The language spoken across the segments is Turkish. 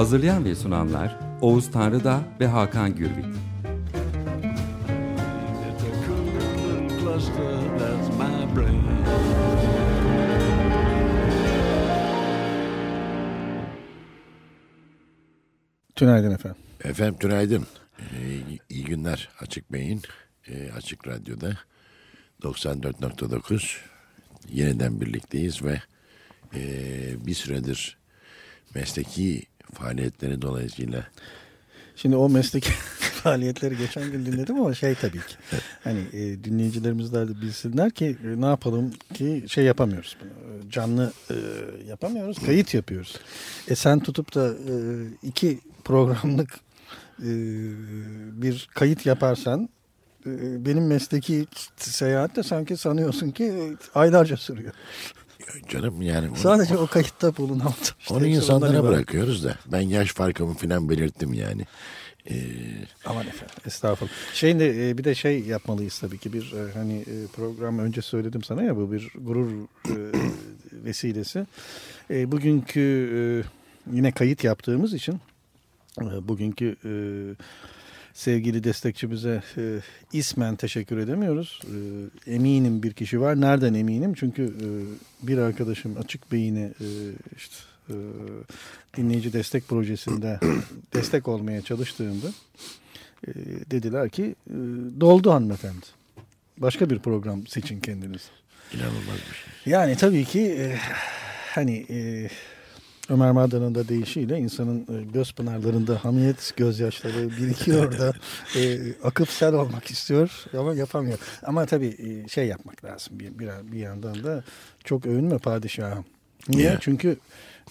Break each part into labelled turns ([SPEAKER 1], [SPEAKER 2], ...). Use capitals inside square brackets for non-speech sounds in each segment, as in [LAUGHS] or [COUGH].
[SPEAKER 1] Hazırlayan ve sunanlar Oğuz Tanrıda ve Hakan Gürbüz.
[SPEAKER 2] Tünaydın efendim.
[SPEAKER 3] Efendim günaydın. Ee, iyi günler Açık Bey'in e, Açık Radyo'da 94.9 yeniden birlikteyiz ve e, bir süredir mesleki faaliyetleri dolayısıyla
[SPEAKER 2] Şimdi o mesleki [LAUGHS] faaliyetleri geçen gün dinledim ama şey tabii ki. Hani e, dinleyicilerimiz de bilsinler ki e, ne yapalım ki şey yapamıyoruz. bunu, e, Canlı e, yapamıyoruz. Kayıt yapıyoruz. E sen tutup da e, iki programlık e, bir kayıt yaparsan e, benim mesleki seyahat de sanki sanıyorsun ki e, aylarca sürüyor.
[SPEAKER 3] Canım yani onu,
[SPEAKER 2] Sadece o kayıtta bulunan. işte
[SPEAKER 3] onu insanlara bırakıyoruz da ben yaş farkımı falan belirttim yani. Ee,
[SPEAKER 2] Aman efendim estağfurullah. Şey de e, bir de şey yapmalıyız tabii ki bir e, hani e, program önce söyledim sana ya bu bir gurur [COUGHS] vesilesi. Bugünkü yine kayıt yaptığımız için bugünkü sevgili destekçimize e, ismen teşekkür edemiyoruz. E, eminim bir kişi var. Nereden eminim? Çünkü e, bir arkadaşım açık beyine e, işte e, dinleyici destek projesinde [COUGHS] destek olmaya çalıştığımda e, dediler ki e, doldu hanımefendi. Başka bir program seçin kendiniz.
[SPEAKER 3] inanılmaz bir şey.
[SPEAKER 2] Yani tabii ki e, hani e, Ömer Madan'ın da deyişiyle insanın e, göz pınarlarında hamiyet gözyaşları birikiyor da e, akıp sel olmak istiyor ama yapamıyor. Ama tabii e, şey yapmak lazım bir, bir, bir yandan da çok övünme padişahım. Niye?
[SPEAKER 3] Ya.
[SPEAKER 2] Çünkü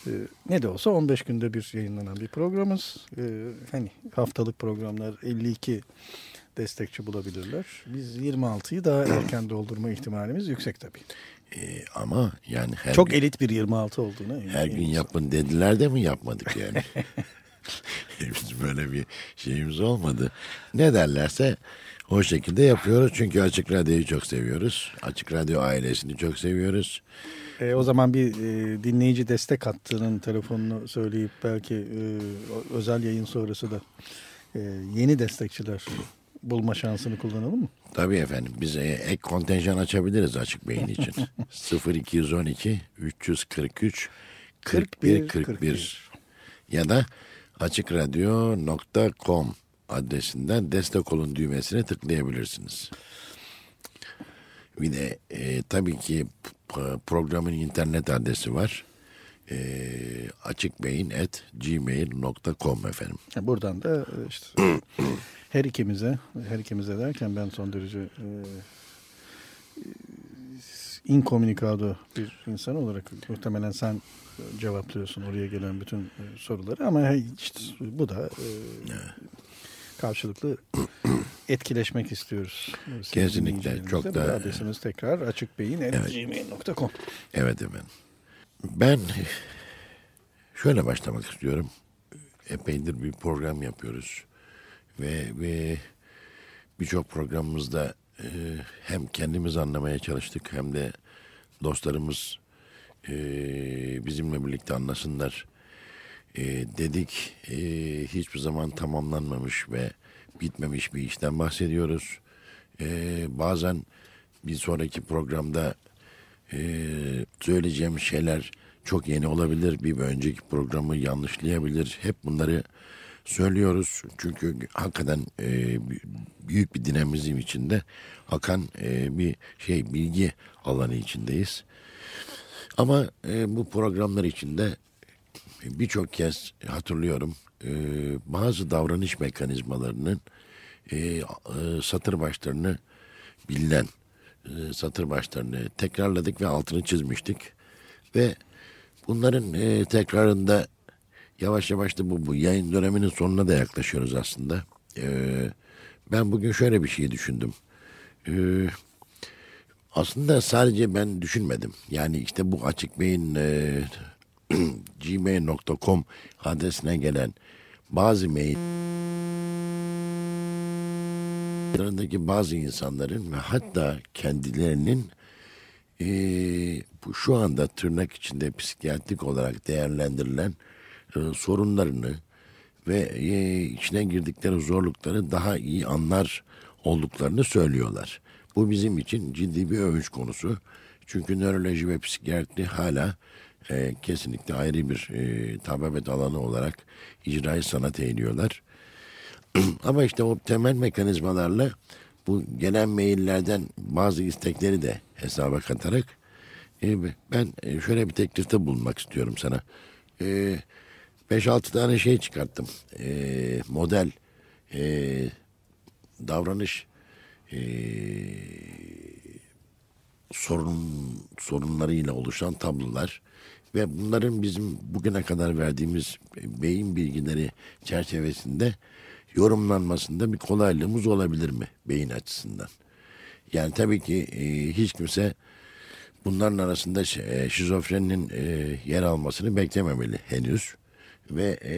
[SPEAKER 2] e, ne de olsa 15 günde bir yayınlanan bir programız. E, hani haftalık programlar 52 destekçi bulabilirler. Biz 26'yı daha erken doldurma ihtimalimiz yüksek tabii.
[SPEAKER 3] Ee, ama yani her
[SPEAKER 2] Çok
[SPEAKER 3] gün,
[SPEAKER 2] elit bir 26 olduğuna eminim.
[SPEAKER 3] her gün yapın dediler de mi yapmadık yani? [LAUGHS] Biz böyle bir şeyimiz olmadı. Ne derlerse o şekilde yapıyoruz. Çünkü Açık Radyo'yu çok seviyoruz. Açık Radyo ailesini çok seviyoruz.
[SPEAKER 2] E, o zaman bir e, dinleyici destek hattının telefonunu söyleyip belki e, özel yayın sonrası da e, yeni destekçiler bulma şansını kullanalım mı?
[SPEAKER 3] Tabii efendim biz e, ek kontenjan açabiliriz Açık Beyin için. 0212 343 41 41 ya da açıkradyo.com adresinden destek olun düğmesine tıklayabilirsiniz. Bir de e, tabii ki programın internet adresi var. E, açıkbeyin.gmail.com efendim.
[SPEAKER 2] Ya Buradan da e, işte [CLEARS THROAT] her ikimize, her ikimize derken ben son derece e, e, incommunicado bir insan olarak muhtemelen sen cevaplıyorsun oraya gelen bütün e, soruları ama işte bu da e, karşılıklı etkileşmek istiyoruz.
[SPEAKER 3] Kesinlikle, çok da-
[SPEAKER 2] adresimiz tekrar açıkbeyin.gmail.com
[SPEAKER 3] Evet efendim. Ben şöyle başlamak istiyorum. Epeydir bir program yapıyoruz. Ve, ve birçok programımızda e, hem kendimiz anlamaya çalıştık hem de dostlarımız e, bizimle birlikte anlasınlar e, dedik. E, hiçbir zaman tamamlanmamış ve bitmemiş bir işten bahsediyoruz. E, bazen bir sonraki programda e, söyleyeceğim şeyler çok yeni olabilir. Bir önceki programı yanlışlayabilir. Hep bunları söylüyoruz. Çünkü hakikaten e, büyük bir dinamizm içinde akan e, bir şey bilgi alanı içindeyiz. Ama e, bu programlar içinde birçok kez hatırlıyorum e, bazı davranış mekanizmalarının e, e, satır başlarını bilinen e, satır başlarını tekrarladık ve altını çizmiştik ve bunların e, tekrarında yavaş yavaş da bu, bu yayın döneminin sonuna da yaklaşıyoruz aslında. Ee, ben bugün şöyle bir şey düşündüm. Ee, aslında sadece ben düşünmedim. Yani işte bu Açık Bey'in e, [CLEARS THROAT] gmail.com adresine gelen bazı mail bazı insanların ve hatta kendilerinin e, bu şu anda tırnak içinde psikiyatrik olarak değerlendirilen e, sorunlarını ve e, içine girdikleri zorlukları daha iyi anlar olduklarını söylüyorlar. Bu bizim için ciddi bir övünç konusu. Çünkü nöroloji ve psikiyatri hala e, kesinlikle ayrı bir e, tababet alanı olarak icrayı sanat eğiliyorlar. [CLEARS THROAT] Ama işte o temel mekanizmalarla bu gelen maillerden bazı istekleri de hesaba katarak e, ben e, şöyle bir teklifte bulunmak istiyorum sana. E, 5-6 tane şey çıkarttım. E, model, e, davranış e, sorun sorunlarıyla oluşan tablolar ve bunların bizim bugüne kadar verdiğimiz beyin bilgileri çerçevesinde yorumlanmasında bir kolaylığımız olabilir mi beyin açısından? Yani tabii ki e, hiç kimse bunların arasında e, şizofreninin e, yer almasını beklememeli henüz. Ve e,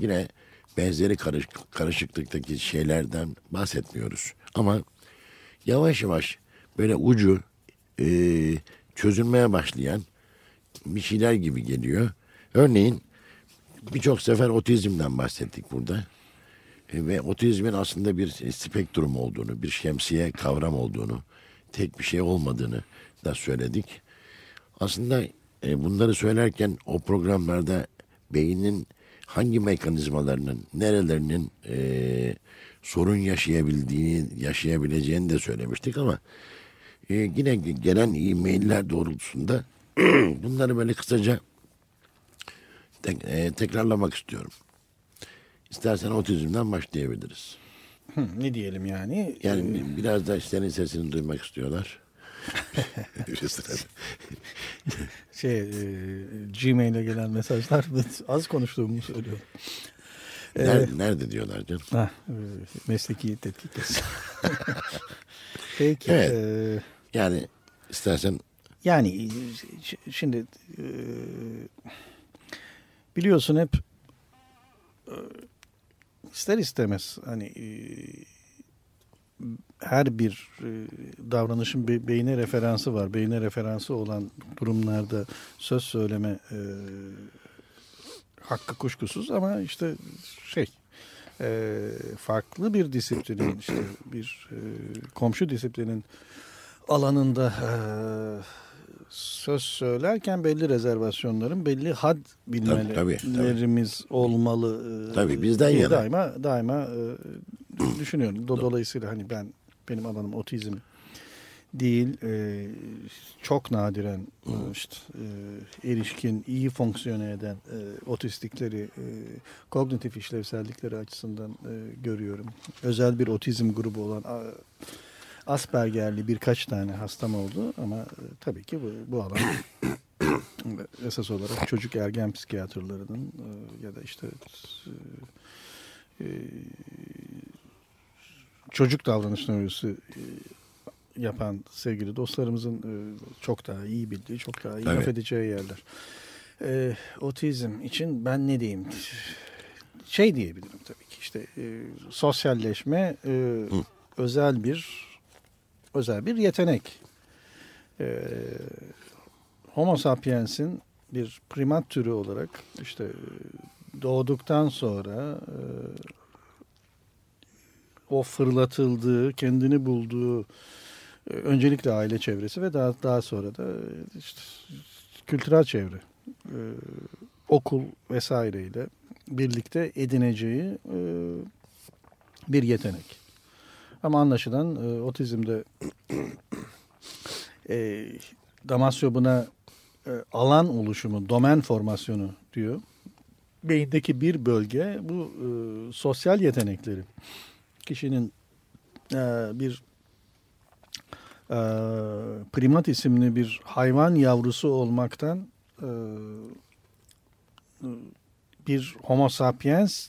[SPEAKER 3] yine benzeri karış, karışıklıktaki şeylerden bahsetmiyoruz. Ama yavaş yavaş böyle ucu e, çözülmeye başlayan bir şeyler gibi geliyor. Örneğin birçok sefer otizmden bahsettik burada. E, ve otizmin aslında bir spektrum olduğunu, bir şemsiye kavram olduğunu, tek bir şey olmadığını da söyledik. Aslında e, bunları söylerken o programlarda beynin hangi mekanizmalarının, nerelerinin e, sorun yaşayabildiğini, yaşayabileceğini de söylemiştik ama e, yine gelen e-mailler doğrultusunda [CLEARS THROAT] bunları böyle kısaca tek, e, tekrarlamak istiyorum. İstersen otizmden başlayabiliriz.
[SPEAKER 2] Hı, ne diyelim yani?
[SPEAKER 3] Yani ee, biraz da senin sesini duymak istiyorlar. [LAUGHS]
[SPEAKER 2] şey, e, Gmail'e gelen mesajlar [LAUGHS] az konuştuğumu söylüyor.
[SPEAKER 3] Nerede, ee, nerede diyorlar canım?
[SPEAKER 2] Heh, e, mesleki tetkik [LAUGHS] Peki.
[SPEAKER 3] Evet. E, yani istersen
[SPEAKER 2] yani şimdi e, biliyorsun hep e, ister istemez hani e, her bir e, davranışın be, beyne referansı var. Beyne referansı olan durumlarda söz söyleme e, hakkı kuşkusuz ama işte şey e, farklı bir disiplinin işte bir e, komşu disiplinin alanında e, söz söylerken belli rezervasyonların, belli had bilmelerimiz tabii, tabii, olmalı.
[SPEAKER 3] E, tabii bizden yana.
[SPEAKER 2] Daima daima e, düşünüyorum. Dolayısıyla hani ben benim alanım otizm değil. E, çok nadiren işte erişkin, iyi fonksiyone eden otistikleri kognitif işlevsellikleri açısından görüyorum. Özel bir otizm grubu olan Asperger'li birkaç tane hastam oldu ama e, tabii ki bu, bu alan [COUGHS] esas olarak çocuk ergen psikiyatrlarının e, ya da işte e, çocuk davranış nörolojisi yapan sevgili dostlarımızın çok daha iyi bildiği, çok daha iyi evet. laf edeceği yerler. E, otizm için ben ne diyeyim? Şey diyebilirim tabii ki işte e, sosyalleşme e, özel bir özel bir yetenek. Homo sapiens'in bir primat türü olarak işte doğduktan sonra e, o fırlatıldığı, kendini bulduğu e, öncelikle aile çevresi ve daha daha sonra da işte kültürel çevre, e, okul vesaireyle birlikte edineceği e, bir yetenek. Ama anlaşılan e, otizmde [CLEARS THROAT] e, Damasio buna e, alan oluşumu, domen formasyonu diyor. Beyindeki bir bölge bu e, sosyal yetenekleri. Kişinin e, bir e, primat isimli bir hayvan yavrusu olmaktan e, bir homo sapiens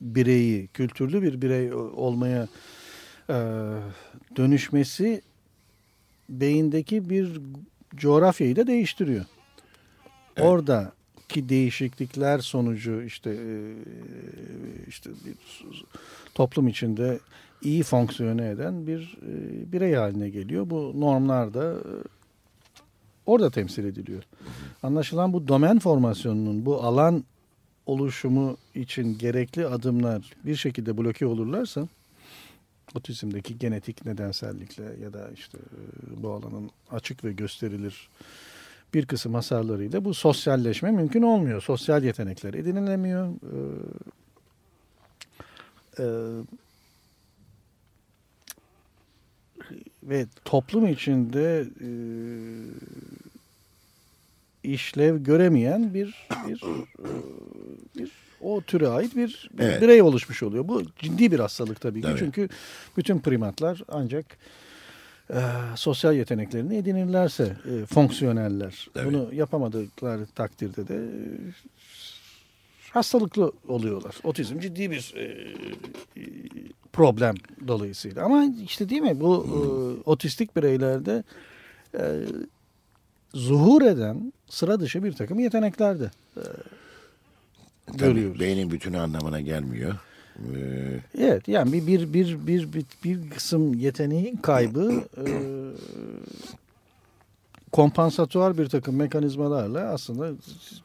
[SPEAKER 2] bireyi, kültürlü bir birey olmaya e, dönüşmesi beyindeki bir coğrafyayı da değiştiriyor.
[SPEAKER 3] Evet.
[SPEAKER 2] Oradaki değişiklikler sonucu işte e, işte bir toplum içinde iyi fonksiyone eden bir e, birey haline geliyor. Bu normlar da e, orada temsil ediliyor. Anlaşılan bu domen formasyonunun, bu alan oluşumu için gerekli adımlar bir şekilde bloke olurlarsa otizmdeki genetik nedensellikle ya da işte bu alanın açık ve gösterilir bir kısım hasarlarıyla bu sosyalleşme mümkün olmuyor. Sosyal yetenekler edinilemiyor. Ee, e, ve toplum içinde e, işlev göremeyen bir bir e, bir o türe ait bir, bir
[SPEAKER 3] Evet.
[SPEAKER 2] birey oluşmuş oluyor. Bu ciddi bir hastalık tabii ki.
[SPEAKER 3] Tabii.
[SPEAKER 2] Çünkü bütün primatlar ancak e, sosyal yeteneklerini edinirlerse e, fonksiyoneller.
[SPEAKER 3] Tabii.
[SPEAKER 2] Bunu yapamadıkları takdirde de e, hastalıklı oluyorlar. Otizm ciddi bir e, e, problem dolayısıyla. Ama işte değil mi bu e, otistik bireylerde e, zuhur eden sıra dışı bir takım yetenekler de e, görüyoruz.
[SPEAKER 3] beynin bütünü anlamına gelmiyor. Ee,
[SPEAKER 2] Evet yani bir bir bir bir bir, bir kısım yeteneğin kaybı [CLEARS THROAT] e, kompansatuar bir takım mekanizmalarla aslında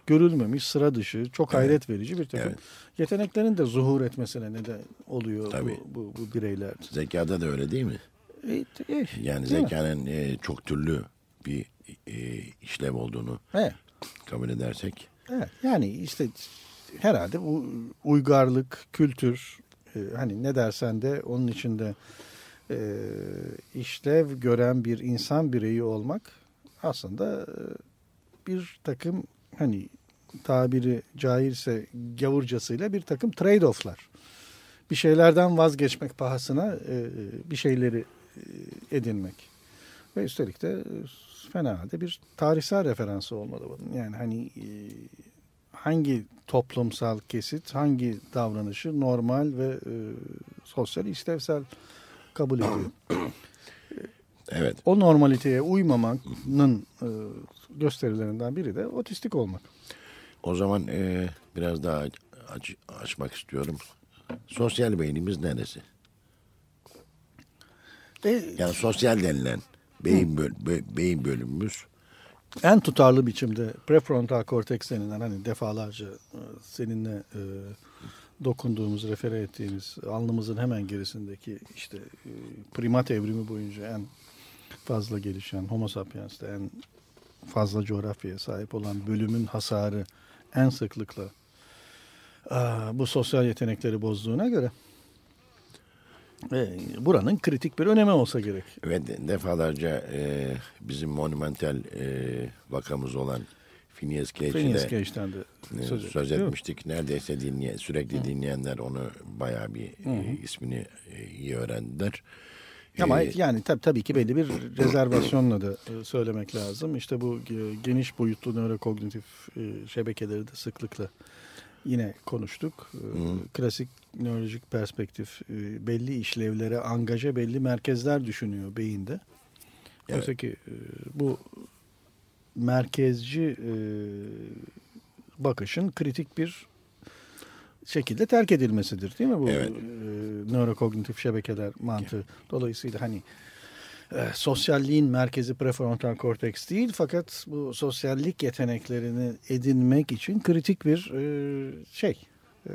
[SPEAKER 2] görülmemiş sıra dışı çok hayret verici bir takım
[SPEAKER 3] Evet.
[SPEAKER 2] yeteneklerin de zuhur etmesine neden oluyor
[SPEAKER 3] Tabii.
[SPEAKER 2] bu, bu, bu bireyler.
[SPEAKER 3] zekada da öyle değil mi?
[SPEAKER 2] E, e,
[SPEAKER 3] Yani
[SPEAKER 2] değil mi?
[SPEAKER 3] zekanın e, çok türlü bir e, işlev olduğunu
[SPEAKER 2] Evet.
[SPEAKER 3] kabul edersek.
[SPEAKER 2] Evet, yani işte herhalde uygarlık, kültür, e, hani ne dersen de onun içinde e, işlev gören bir insan bireyi olmak aslında e, bir takım hani tabiri caizse gavurcasıyla bir takım trade-off'lar. Bir şeylerden vazgeçmek pahasına e, bir şeyleri edinmek. Ve üstelik de fena halde bir tarihsel referansı olmalı bunun. Yani hani hangi toplumsal kesit hangi davranışı normal ve e, sosyal işlevsel kabul ediyor. [CLEARS THROAT]
[SPEAKER 3] Evet.
[SPEAKER 2] O normaliteye uymamanın e, gösterilerinden biri de otistik olmak.
[SPEAKER 3] O zaman e, biraz daha aç- açmak istiyorum. Sosyal beynimiz neresi?
[SPEAKER 2] E,
[SPEAKER 3] Yani sosyal denilen beyin böl- bö- beyin bölümümüz
[SPEAKER 2] en tutarlı biçimde prefrontal korteks denilen hani defalarca e, seninle e, dokunduğumuz, refere ettiğimiz alnımızın hemen gerisindeki işte e, primat evrimi boyunca en fazla gelişen Homo sapiens'te en fazla coğrafyaya sahip olan bölümün hasarı en sıklıkla aa, bu sosyal yetenekleri bozduğuna göre e, buranın kritik bir önemi olsa gerek.
[SPEAKER 3] ve de- defalarca e, bizim monumental e, vakamız olan Phineas
[SPEAKER 2] Phineas
[SPEAKER 3] de e,
[SPEAKER 2] söz,
[SPEAKER 3] söz, etmiştik. Neredeyse dinleyen, sürekli dinleyenler onu bayağı bir e, ismini e, iyi öğrendiler.
[SPEAKER 2] Ama
[SPEAKER 3] E,
[SPEAKER 2] yani tabii, tabii ki belli bir rezervasyonla da e, söylemek lazım. İşte bu e, geniş boyutlu nörokognitif şebekeleri de sıklıkla yine konuştuk. E, Klasik nörolojik perspektif e, belli işlevlere angaje belli merkezler düşünüyor beyinde.
[SPEAKER 3] Evet.
[SPEAKER 2] Oysa ki e, bu merkezci e, bakışın kritik bir şekilde terk edilmesidir değil mi bu
[SPEAKER 3] Evet.
[SPEAKER 2] nörokognitif şebekeler mantığı. Dolayısıyla hani e, sosyalliğin merkezi prefrontal korteks değil fakat bu sosyallik yeteneklerini edinmek için kritik bir e, şey. E,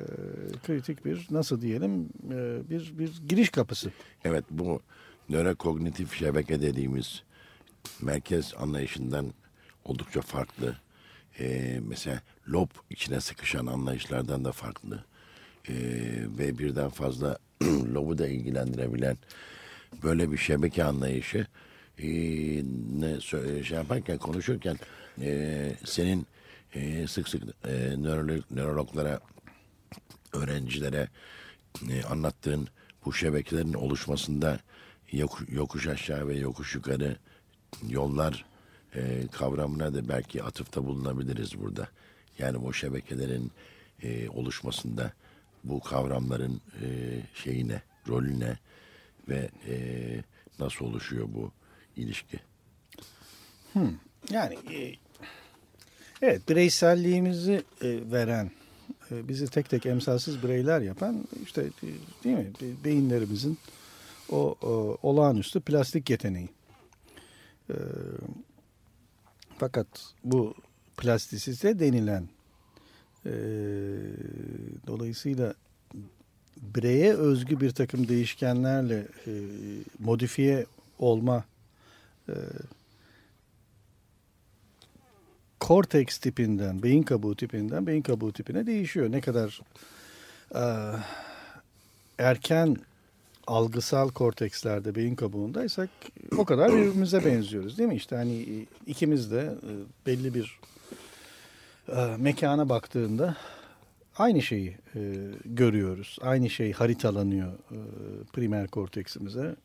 [SPEAKER 2] kritik bir nasıl diyelim e, bir bir giriş kapısı.
[SPEAKER 3] Evet bu nörokognitif şebeke dediğimiz merkez anlayışından oldukça farklı. Ee, mesela lob içine sıkışan anlayışlardan da farklı. Ee, ve birden fazla [CLEARS THROAT] lobu da ilgilendirebilen böyle bir şebeke anlayışı ee, ne şey yaparken konuşurken ee, senin ee, sık sık ee, nörolog- nörologlara öğrencilere e, anlattığın bu şebekelerin oluşmasında yok- yokuş aşağı ve yokuş yukarı yollar e, kavramına da belki atıfta bulunabiliriz burada. Yani bu şebekelerin e, oluşmasında bu kavramların e, şeyine, rolüne ve e, nasıl oluşuyor bu ilişki?
[SPEAKER 2] Yani e, evet bireyselliğimizi e, veren, e, bizi tek tek emsalsiz bireyler yapan işte e, değil mi Be- beyinlerimizin o, o olağanüstü plastik yeteneği. E, fakat bu plastisite denilen e, dolayısıyla bireye özgü bir takım değişkenlerle e, modifiye olma e, korteks tipinden, beyin kabuğu tipinden beyin kabuğu tipine değişiyor. Ne kadar e, erken algısal kortekslerde beyin kabuğundaysak o kadar birbirimize benziyoruz değil mi? İşte hani e, ikimiz de e, belli bir e, mekana baktığında aynı şeyi e, görüyoruz. Aynı şey haritalanıyor e, primer korteksimize,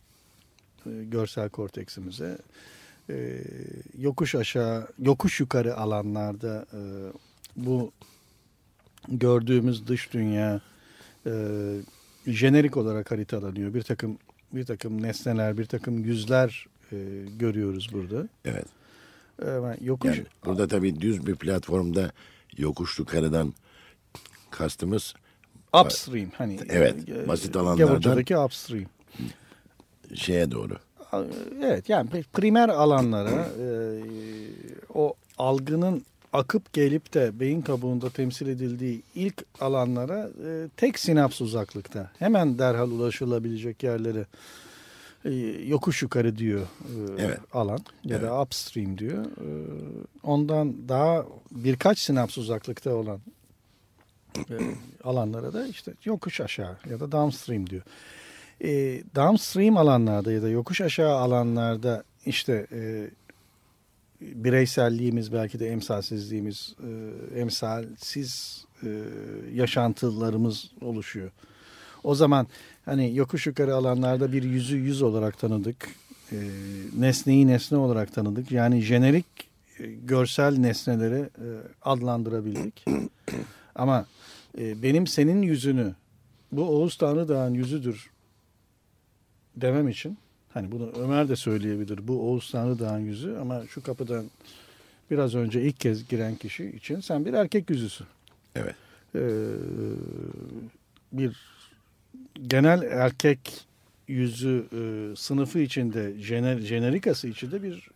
[SPEAKER 2] e, görsel korteksimize. E, yokuş aşağı, yokuş yukarı alanlarda e, bu gördüğümüz dış dünya e, jenerik olarak haritalanıyor. Bir takım bir takım nesneler, bir takım yüzler e, görüyoruz burada.
[SPEAKER 3] Evet.
[SPEAKER 2] E, yokuş
[SPEAKER 3] Yani burada tabii düz bir platformda yokuş yukarıdan kastımız
[SPEAKER 2] upstream hani
[SPEAKER 3] Evet,
[SPEAKER 2] e,
[SPEAKER 3] basit alanlardan-
[SPEAKER 2] Gavurca'daki upstream.
[SPEAKER 3] şeye doğru.
[SPEAKER 2] Evet yani primer alanlara e, o algının akıp gelip de beyin kabuğunda temsil edildiği ilk alanlara e, tek sinaps uzaklıkta hemen derhal ulaşılabilecek yerlere e, yokuş yukarı diyor e,
[SPEAKER 3] Evet.
[SPEAKER 2] alan ya da upstream diyor. E, ondan daha birkaç sinaps uzaklıkta olan alanlara da işte yokuş aşağı ya da downstream diyor. E, downstream alanlarda ya da yokuş aşağı alanlarda işte e, bireyselliğimiz belki de emsalsizliğimiz, e, emsalsiz e, yaşantılarımız oluşuyor. O zaman hani yokuş yukarı alanlarda bir yüzü yüz olarak tanıdık. E, nesneyi nesne olarak tanıdık. Yani jenerik e, görsel nesneleri e, adlandırabildik. Ama e, benim senin yüzünü bu Oğuz Tanrı Dağı'nın yüzüdür demem için hani bunu Ömer de söyleyebilir. Bu Oğuz Tanrı Dağı'nın yüzü ama şu kapıdan biraz önce ilk kez giren kişi için sen bir erkek yüzüsün.
[SPEAKER 3] Evet.
[SPEAKER 2] Ee, bir genel erkek yüzü e, sınıfı içinde jener, jenerikası içinde bir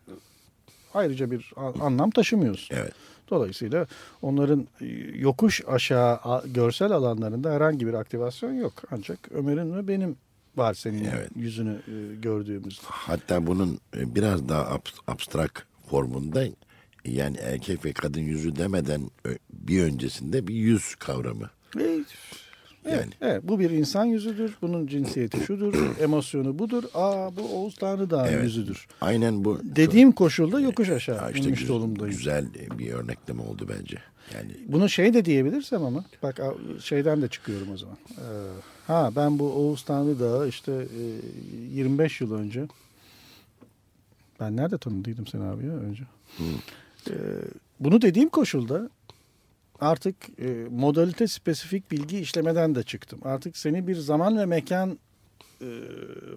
[SPEAKER 2] ayrıca bir anlam taşımıyorsun.
[SPEAKER 3] Evet.
[SPEAKER 2] Dolayısıyla onların e, yokuş aşağı görsel alanlarında herhangi bir aktivasyon yok. Ancak Ömer'in ve benim var senin
[SPEAKER 3] Evet.
[SPEAKER 2] yüzünü e, gördüğümüzde.
[SPEAKER 3] Hatta bunun e, biraz daha abs- abstrak formunda yani erkek ve kadın yüzü demeden bir öncesinde bir yüz kavramı.
[SPEAKER 2] Ve, evet,
[SPEAKER 3] Yani.
[SPEAKER 2] evet, bu bir insan yüzüdür. Bunun cinsiyeti şudur, [CLEARS THROAT] emosyonu budur. Aa bu Oğuz Tanrı Dağı
[SPEAKER 3] Evet.
[SPEAKER 2] yüzüdür.
[SPEAKER 3] Aynen bu.
[SPEAKER 2] Dediğim koşulda yokuş aşağı
[SPEAKER 3] işte
[SPEAKER 2] inmiş
[SPEAKER 3] güz- güzel bir örnekleme oldu bence. Yani
[SPEAKER 2] Bunu şey de diyebilirsem ama bak şeyden de çıkıyorum o zaman. Ee, ha ben bu Oğuz Tanrı Dağı işte e, 25 yıl önce ben nerede tanıdıydım seni abi ya önce? Ee, bunu dediğim koşulda artık e, modalite spesifik bilgi işlemeden de çıktım. Artık seni bir zaman ve mekan e,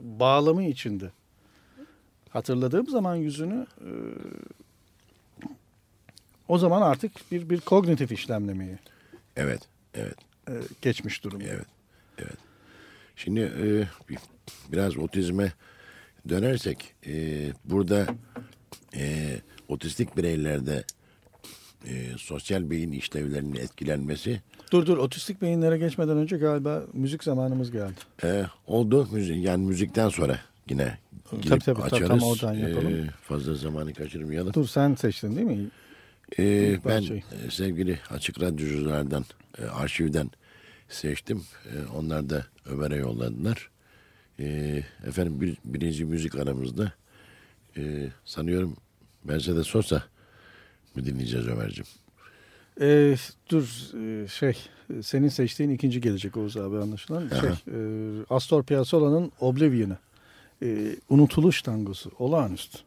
[SPEAKER 2] bağlamı içinde hatırladığım zaman yüzünü e, o zaman artık bir bir kognitif işlemlemeye
[SPEAKER 3] evet, evet,
[SPEAKER 2] e, geçmiş durumda.
[SPEAKER 3] evet, evet. Şimdi e, bir- biraz otizme dönersek e, burada e, otistik bireylerde e, sosyal beyin işlevlerinin etkilenmesi
[SPEAKER 2] Dur dur otistik beyinlere geçmeden önce galiba müzik zamanımız geldi.
[SPEAKER 3] e, oldu. Müzik, yani müzikten sonra yine
[SPEAKER 2] Tabii,
[SPEAKER 3] girip
[SPEAKER 2] tabii, tabii,
[SPEAKER 3] açarız.
[SPEAKER 2] tam oradan yapalım.
[SPEAKER 3] E, fazla zamanı kaçırmayalım.
[SPEAKER 2] Dur sen seçtin değil mi? İlk
[SPEAKER 3] ben e, sevgili açık radyoculardan, e, arşivden seçtim. E, onlar da Ömer'e yolladılar. E, efendim bir, birinci müzik aramızda e, sanıyorum Mercedes Sosa mı dinleyeceğiz Ömer'ciğim?
[SPEAKER 2] Ee, dur e, şey e, senin seçtiğin ikinci gelecek Oğuz abi anlaşılan. Şey, e, Astor Piazzolla'nın Oblivion'ı. E, unutuluş tangosu. Olağanüstü.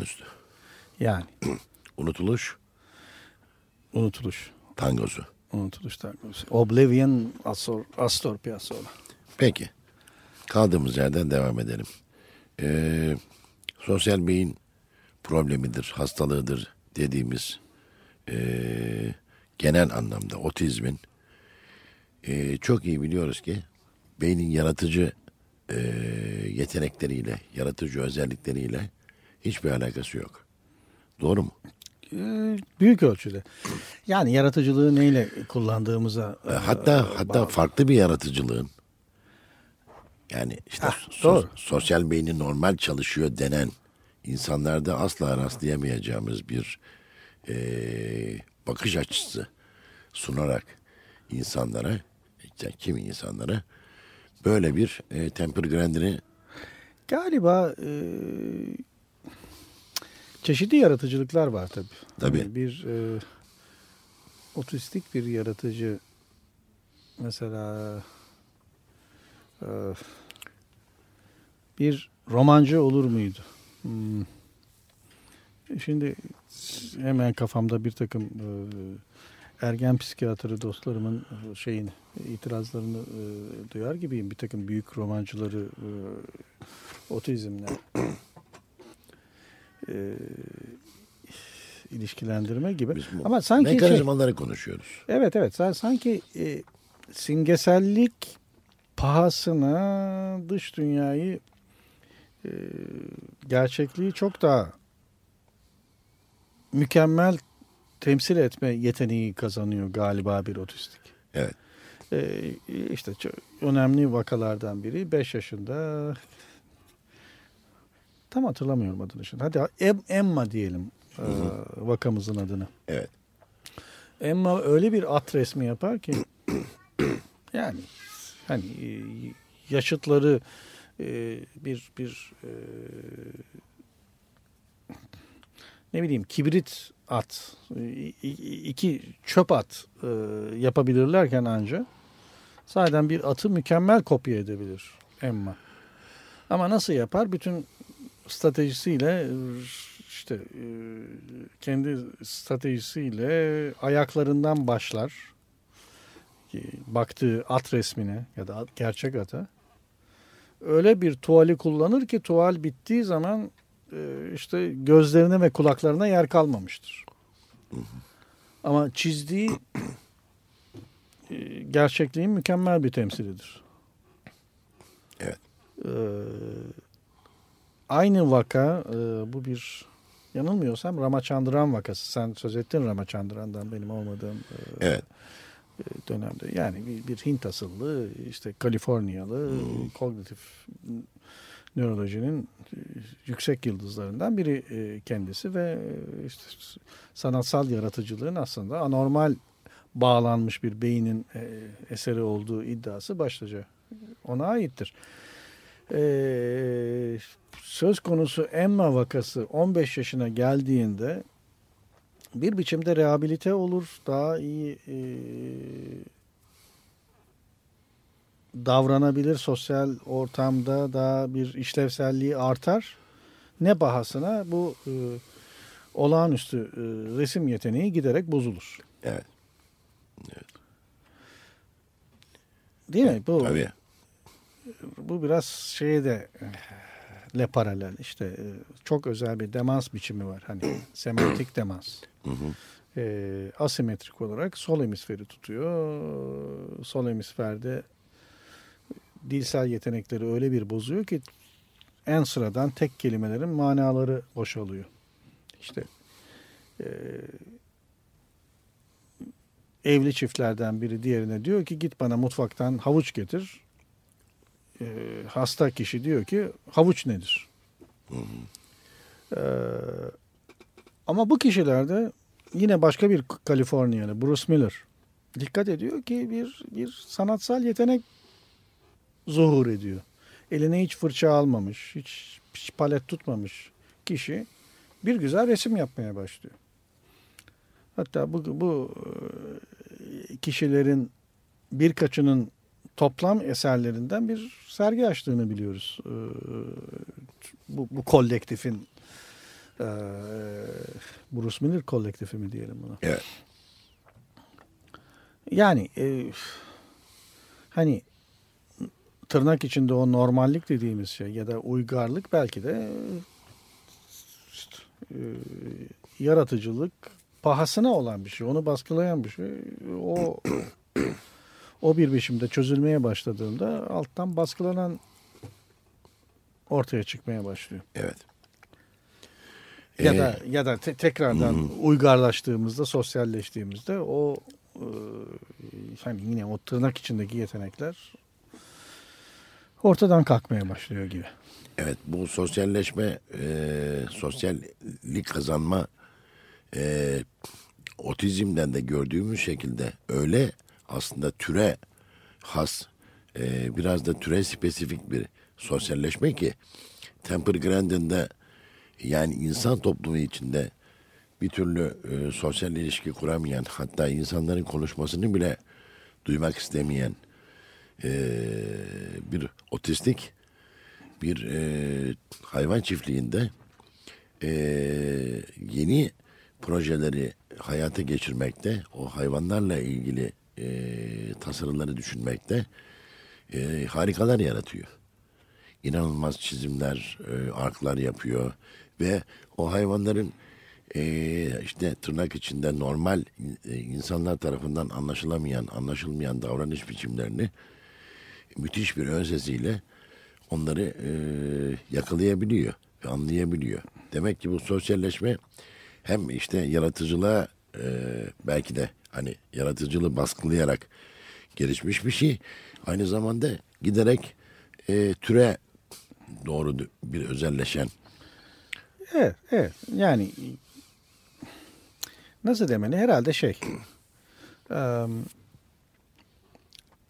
[SPEAKER 3] Olağanüstü.
[SPEAKER 2] Yani [CLEARS THROAT]
[SPEAKER 3] Unutuluş
[SPEAKER 2] unutuluş.
[SPEAKER 3] tangosu.
[SPEAKER 2] Unutuluş tangosu. Oblivion Astor, Astor Piazzolla.
[SPEAKER 3] Peki. Kaldığımız yerden devam edelim. Ee, sosyal beyin problemidir, hastalığıdır dediğimiz ee, genel anlamda otizmin ee, çok iyi biliyoruz ki beynin yaratıcı ee, yetenekleriyle, yaratıcı özellikleriyle hiçbir alakası yok. Doğru mu?
[SPEAKER 2] Ee, büyük ölçüde. Yani yaratıcılığı neyle kullandığımıza
[SPEAKER 3] E, Hatta hatta farklı bir yaratıcılığın yani işte
[SPEAKER 2] Ah,
[SPEAKER 3] so- sosyal beyni normal çalışıyor denen insanlarda asla rastlayamayacağımız bir e, bakış açısı sunarak insanlara işte kimi insanlara böyle bir e, temper grandini
[SPEAKER 2] Galiba e, çeşitli yaratıcılıklar var tabii.
[SPEAKER 3] Tabii.
[SPEAKER 2] Yani bir e, otistik bir yaratıcı mesela e, bir romancı olur muydu? Hmm. Şimdi hemen kafamda bir takım e, ergen psikiyatri dostlarımın e, şeyini itirazlarını e, duyar gibiyim. Bir takım büyük romancıları e, otizmle e, ilişkilendirme gibi.
[SPEAKER 3] biz
[SPEAKER 2] Ama sanki şey,
[SPEAKER 3] mekanizmaları konuşuyoruz.
[SPEAKER 2] evet evet sanki e, simgesellik pahasına dış dünyayı e, gerçekliği çok daha mükemmel temsil etme yeteneği kazanıyor galiba bir otistik.
[SPEAKER 3] Evet.
[SPEAKER 2] Ee, işte çok önemli vakalardan biri 5 yaşında tam hatırlamıyorum adını şimdi. Hadi Em- Emma diyelim e, vakamızın adını.
[SPEAKER 3] Evet.
[SPEAKER 2] Emma öyle bir at resmi yapar ki [CLEARS THROAT] yani hani e, yaşıtları e, bir bir e, ne bileyim kibrit at iki çöp at e, yapabilirlerken anca zaten bir atı mükemmel kopya edebilir Emma. Ama nasıl yapar? Bütün stratejisiyle e, işte e, kendi stratejisiyle ayaklarından başlar. Baktığı at resmine ya da gerçek ata. Öyle bir tuvali kullanır ki tuval bittiği zaman e, işte gözlerine ve kulaklarına yer kalmamıştır. Ama çizdiği gerçekliğin mükemmel bir temsilidir.
[SPEAKER 3] Evet.
[SPEAKER 2] Ee, aynı vaka e, bu bir yanılmıyorsam Ramachandran vakası. Sen söz ettin Ramachandran'dan benim olmadığım e,
[SPEAKER 3] Evet.
[SPEAKER 2] dönemde. Yani bir, bir Hint asıllı işte Kaliforniyalı kognitif nörolojinin e, yüksek yıldızlarından biri e, kendisi ve e, işte sanatsal yaratıcılığın aslında anormal bağlanmış bir beynin e, eseri olduğu iddiası başlıca ona aittir. E, söz konusu Emma vakası 15 yaşına geldiğinde bir biçimde rehabilite olur. Daha iyi e, davranabilir sosyal ortamda daha bir işlevselliği artar. Ne bahasına bu e, olağanüstü e, resim yeteneği giderek bozulur.
[SPEAKER 3] Evet.
[SPEAKER 2] Değil mi? Bu
[SPEAKER 3] Tabii.
[SPEAKER 2] Bu biraz şeye de e, le paralel işte e, çok özel bir demans biçimi var. Hani [CLEARS THROAT] semantik demans.
[SPEAKER 3] Hı hı.
[SPEAKER 2] E, asimetrik olarak sol hemisferi tutuyor. Sol hemisferde dilsel yetenekleri öyle bir bozuyor ki en sıradan tek kelimelerin manaları boşalıyor. İşte e, evli çiftlerden biri diğerine diyor ki git bana mutfaktan havuç getir. E, hasta kişi diyor ki havuç nedir? E, ama bu kişilerde yine başka bir Kaliforniyalı Bruce Miller dikkat ediyor ki bir bir sanatsal yetenek zuhur ediyor. Eline hiç fırça almamış, hiç, hiç palet tutmamış kişi bir güzel resim yapmaya başlıyor. Hatta bu, bu e, kişilerin birkaçının toplam eserlerinden bir sergi açtığını biliyoruz. E, Bu, bu kolektifin Ee, Bruce Miller kolektifi mi diyelim buna?
[SPEAKER 3] Evet.
[SPEAKER 2] Yani e, hani tırnak içinde o normallik dediğimiz şey ya da uygarlık belki de işte, e, yaratıcılık pahasına olan bir şey. Onu baskılayan bir şey. O o bir biçimde çözülmeye başladığında alttan baskılanan ortaya çıkmaya başlıyor.
[SPEAKER 3] Evet.
[SPEAKER 2] Ya
[SPEAKER 3] Ee,
[SPEAKER 2] da ya da te- tekrardan uygarlaştığımızda, sosyalleştiğimizde o e, hani yine o tırnak içindeki yetenekler ortadan kalkmaya başlıyor gibi.
[SPEAKER 3] Evet bu sosyalleşme, e, sosyallik kazanma e, otizmden de gördüğümüz şekilde öyle aslında türe has, e, biraz da türe spesifik bir sosyalleşme ki Temper Grandin'de yani insan toplumu içinde bir türlü e, sosyal ilişki kuramayan hatta insanların konuşmasını bile duymak istemeyen e, bir otistik bir e, hayvan çiftliğinde e, yeni projeleri hayata geçirmekte, o hayvanlarla ilgili e, tasarımları düşünmekte e, harikalar yaratıyor. İnanılmaz çizimler, e, arklar yapıyor ve o hayvanların e, işte tırnak içinde normal e, insanlar tarafından anlaşılamayan, anlaşılmayan davranış biçimlerini müthiş bir ön sesiyle onları e, yakalayabiliyor ve anlayabiliyor. Demek ki bu sosyalleşme hem işte yaratıcılığa e, belki de hani yaratıcılığı baskılayarak gelişmiş bir şey. Aynı zamanda giderek e, türe doğru bir özelleşen
[SPEAKER 2] Evet, evet. Yani nasıl demeli? Herhalde şey. em,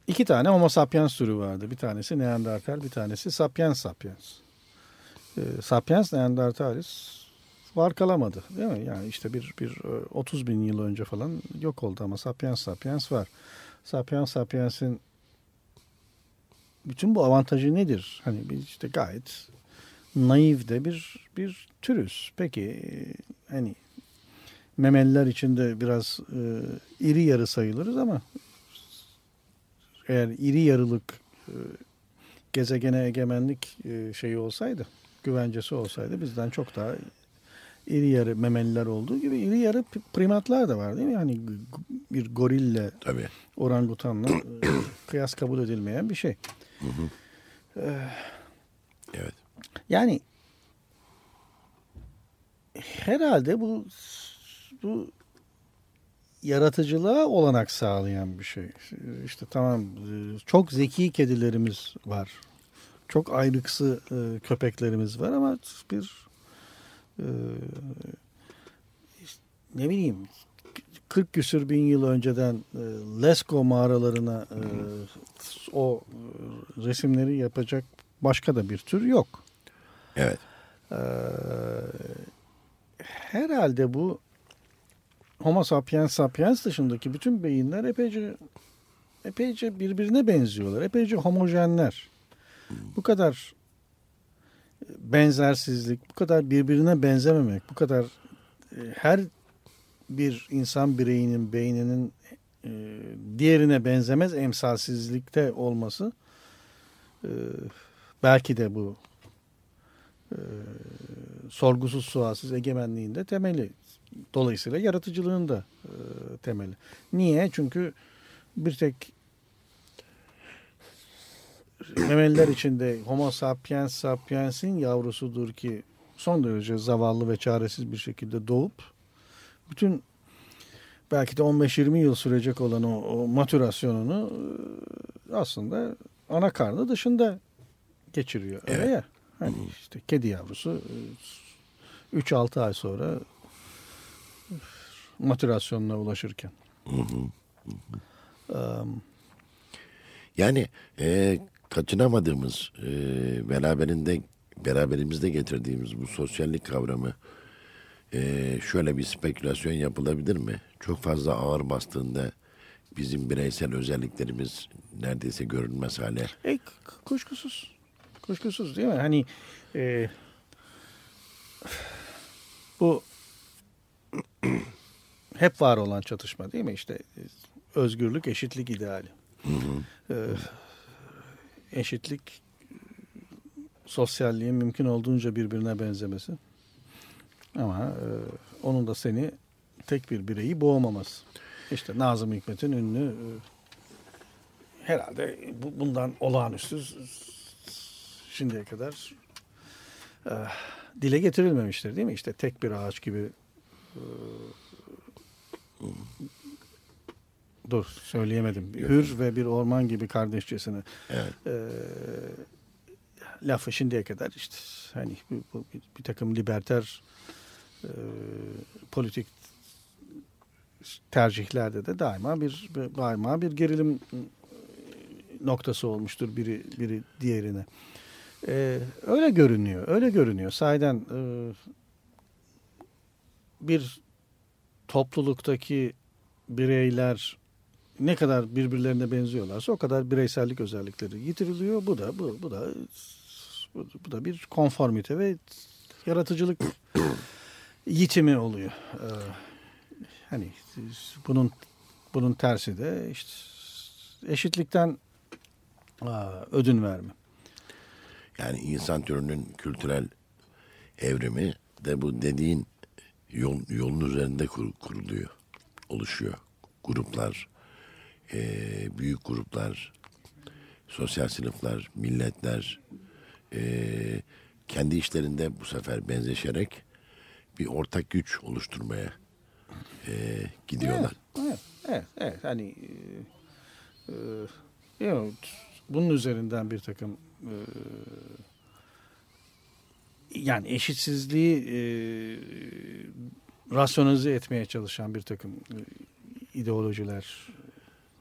[SPEAKER 2] iki tane Homo sapiens türü vardı. Bir tanesi Neandertal, bir tanesi Sapiens sapiens. Ee, sapiens Neandertalis var kalamadı değil mi? Yani işte bir, bir e, 30 bin yıl önce falan yok oldu ama Sapiens sapiens var. Sapiens sapiens'in bütün bu avantajı nedir? Hani biz işte gayet naif de bir bir türüz. Peki e, hani memeliler içinde biraz e, iri yarı sayılırız ama eğer iri yarılık e, gezegene egemenlik e, şeyi olsaydı, güvencesi olsaydı bizden çok daha iri yarı memeliler olduğu gibi iri yarı primatlar da var değil mi? Yani bir gorille
[SPEAKER 3] tabii.
[SPEAKER 2] orangutanla [CLEARS THROAT] e, kıyas kabul edilmeyen bir şey.
[SPEAKER 3] Evet.
[SPEAKER 2] Yani herhalde bu bu yaratıcılığa olanak sağlayan bir şey. İşte tamam e, çok zeki kedilerimiz var. Çok ayrıksı e, köpeklerimiz var ama bir e, işte ne bileyim 40 küsür bin yıl önceden e, Lesko mağaralarına e, o e, resimleri yapacak başka da bir tür yok.
[SPEAKER 3] Evet.
[SPEAKER 2] Ee, herhalde bu Homo sapiens sapiens dışındaki bütün beyinler epeyce epeyce birbirine benziyorlar. Epeyce homojenler. Bu kadar benzersizlik, bu kadar birbirine benzememek, bu kadar e, her bir insan bireyinin beyninin e, diğerine benzemez emsalsizlikte olması e, belki de bu sorgusuz sualsiz egemenliğinde temeli. Dolayısıyla yaratıcılığın da temeli. Niye? Çünkü bir tek memeliler içinde Homo sapiens sapiens'in yavrusudur ki son derece zavallı ve çaresiz bir şekilde doğup bütün belki de 15-20 yıl sürecek olan o, o matürasyonunu e, aslında ana karnı dışında geçiriyor. Öyle
[SPEAKER 3] Evet.
[SPEAKER 2] ya. Hani işte kedi yavrusu e, 3-6 ay sonra matürasyonuna ulaşırken. Am,
[SPEAKER 3] Yani e, kaçınamadığımız e, beraberinde beraberimizde getirdiğimiz bu sosyallik kavramı e, şöyle bir spekülasyon yapılabilir mi? Çok fazla ağır bastığında bizim bireysel özelliklerimiz neredeyse görünmez hale.
[SPEAKER 2] E, kuşkusuz. Kuşkusuz değil mi? Hani e, bu [CLEARS THROAT] hep var olan çatışma değil mi? İşte özgürlük, eşitlik ideali. Ee, eşitlik, sosyalliğin mümkün olduğunca birbirine benzemesi. Ama e, onun da seni tek bir bireyi boğmaması. İşte Nazım Hikmet'in ünlü e, herhalde bu, bundan olağanüstü şimdiye kadar e, dile getirilmemiştir değil mi? İşte tek bir ağaç gibi e, dur söyleyemedim. Hür ve bir orman gibi kardeşçesini
[SPEAKER 3] Evet.
[SPEAKER 2] e, lafı şimdiye kadar işte hani bu, bu, bir, bir takım liberter e, politik tercihlerde de daima bir daima bir gerilim noktası olmuştur biri biri diğerine. Ee, öyle görünüyor, öyle görünüyor. Sayeden e, bir topluluktaki bireyler ne kadar birbirlerine benziyorlarsa o kadar bireysellik özellikleri yitiriliyor. Bu da bu, bu da bu, da bir konformite ve yaratıcılık [CLEARS THROAT] yitimi oluyor. Ee, hani bunun bunun tersi de işte eşitlikten aa, ödün verme.
[SPEAKER 3] Yani insan türünün kültürel evrimi de bu dediğin yol, yolun üzerinde kur, kuruluyor, oluşuyor. Gruplar, eee, büyük gruplar, sosyal sınıflar, milletler eee, kendi işlerinde bu sefer benzeşerek bir ortak güç oluşturmaya eee, gidiyorlar.
[SPEAKER 2] Evet, evet, evet. Hani e, e, know, bunun üzerinden bir takım e, yani eşitsizliği e, rasyonize etmeye çalışan bir takım e, ideolojiler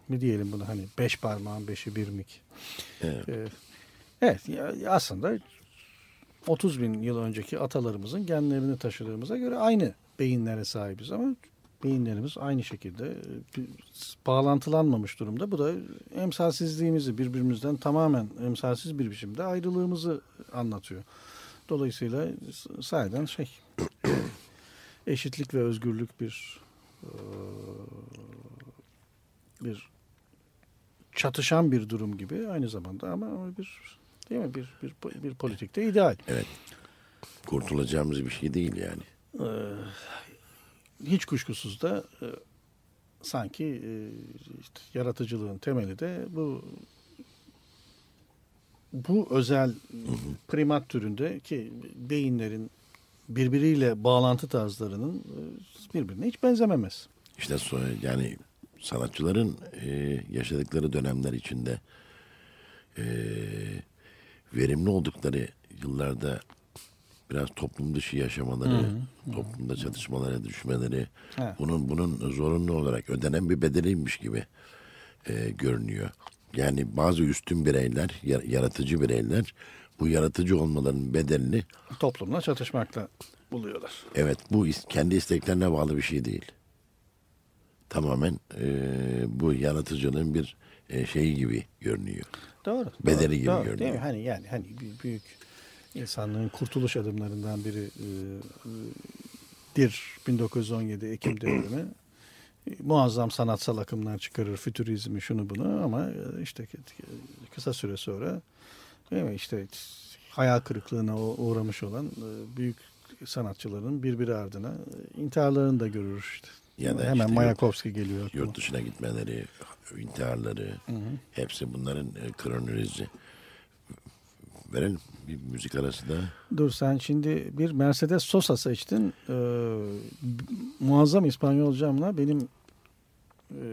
[SPEAKER 2] mi diyelim bunu hani beş parmağın beşi birmik.
[SPEAKER 3] Evet.
[SPEAKER 2] E, evet aslında 30 bin yıl önceki atalarımızın genlerini taşıdığımıza göre aynı beyinlere sahibiz ama beyinlerimiz aynı şekilde e, bağlantılanmamış durumda. Bu da emsalsizliğimizi birbirimizden tamamen emsalsiz bir biçimde ayrılığımızı anlatıyor. Dolayısıyla sahiden şey [CLEARS THROAT] eşitlik ve özgürlük bir e, bir çatışan bir durum gibi aynı zamanda ama bir değil mi bir bir bir politikte ideal.
[SPEAKER 3] Evet. Kurtulacağımız bir şey değil yani.
[SPEAKER 2] Ee, hiç kuşkusuz da e, sanki e, işte yaratıcılığın temeli de bu bu özel primat türünde ki beyinlerin birbiriyle bağlantı tarzlarının e, birbirine hiç benzememesi.
[SPEAKER 3] İşte yani sanatçıların e, yaşadıkları dönemler içinde e, verimli oldukları yıllarda biraz toplum dışı yaşamaları, toplumda çatışmalara düşmeleri,
[SPEAKER 2] Evet.
[SPEAKER 3] bunun bunun zorunlu olarak ödenen bir bedeliymiş gibi e, görünüyor. Yani bazı üstün bireyler, yar- yaratıcı bireyler bu yaratıcı olmalarının bedelini
[SPEAKER 2] Toplumla çatışmakla buluyorlar.
[SPEAKER 3] Evet bu kendi isteklerine bağlı bir şey değil. Tamamen e, bu yaratıcılığın bir e, şeyi gibi görünüyor.
[SPEAKER 2] Doğru.
[SPEAKER 3] Bedeli
[SPEAKER 2] doğru,
[SPEAKER 3] gibi
[SPEAKER 2] doğru,
[SPEAKER 3] görünüyor.
[SPEAKER 2] Değil mi? Hani yani hani büyük insanlığın kurtuluş adımlarından biri e, dir 1917 Ekim [CLEARS THROAT] devrimi. Muazzam sanatsal akımlar çıkarır, fütürizmi şunu bunu ama e, işte kısa süre sonra değil mi? işte hayal kırıklığına uğramış olan e, büyük sanatçıların birbiri ardına e, intiharlarını da görürüz işte.
[SPEAKER 3] Ya da
[SPEAKER 2] Hemen
[SPEAKER 3] işte
[SPEAKER 2] Mayakovski geliyor. aklıma.
[SPEAKER 3] Yurt dışına gitmeleri, intiharları, hepsi bunların e, kronolojisi. Verelim bir müzik arası da.
[SPEAKER 2] Dur sen şimdi bir Mercedes Sosa seçtin. Ee, muazzam İspanyolcamla benim e,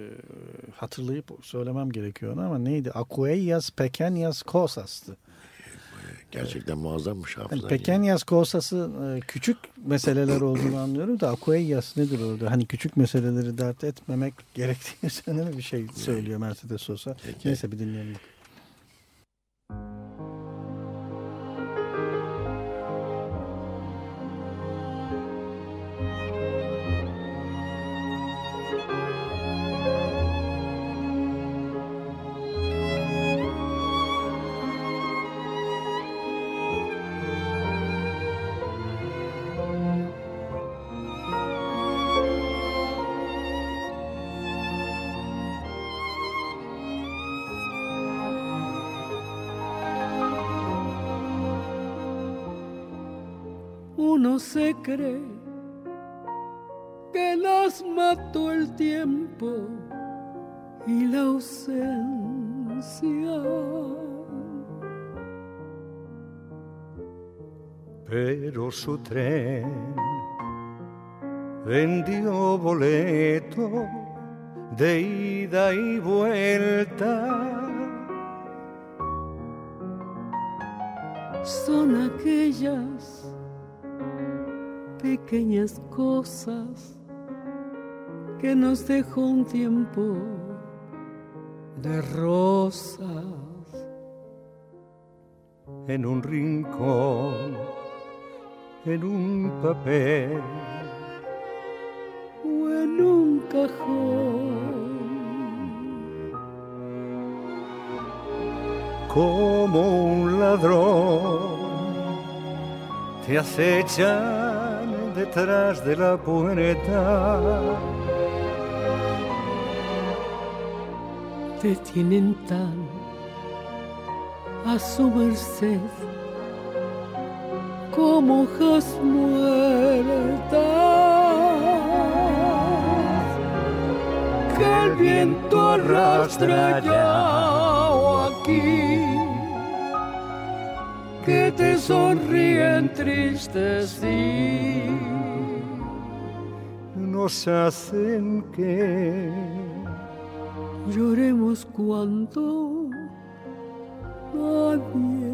[SPEAKER 2] hatırlayıp söylemem gerekiyor ama neydi? Aquellas Pequeñas Cosas'tı.
[SPEAKER 3] Gerçekten muazzammış
[SPEAKER 2] Yani
[SPEAKER 3] hafızan.
[SPEAKER 2] Pequeñas Cosas'ı e, küçük meseleler olduğunu anlıyorum da Aquellas nedir orada? Hani küçük meseleleri dert etmemek gerektiği üzerine [LAUGHS] bir şey söylüyor Mercedes Sosa.
[SPEAKER 3] Peki.
[SPEAKER 2] Neyse bir dinleyelim.
[SPEAKER 4] Uno se cree que las mató el tiempo y la ausencia.
[SPEAKER 5] Pero su tren vendió boleto de ida y vuelta.
[SPEAKER 4] Son aquellas pequeñas cosas que nos dejó un tiempo de rosas
[SPEAKER 5] en un rincón, en un papel
[SPEAKER 4] o en un cajón.
[SPEAKER 5] Como un ladrón te acechan detrás de la puerta.
[SPEAKER 4] Te tienen tan a su merced como hojas muertas que el viento arrastra ya aquí que te sonríen tristes sí
[SPEAKER 5] nos hacen que
[SPEAKER 4] lloremos cuando nadie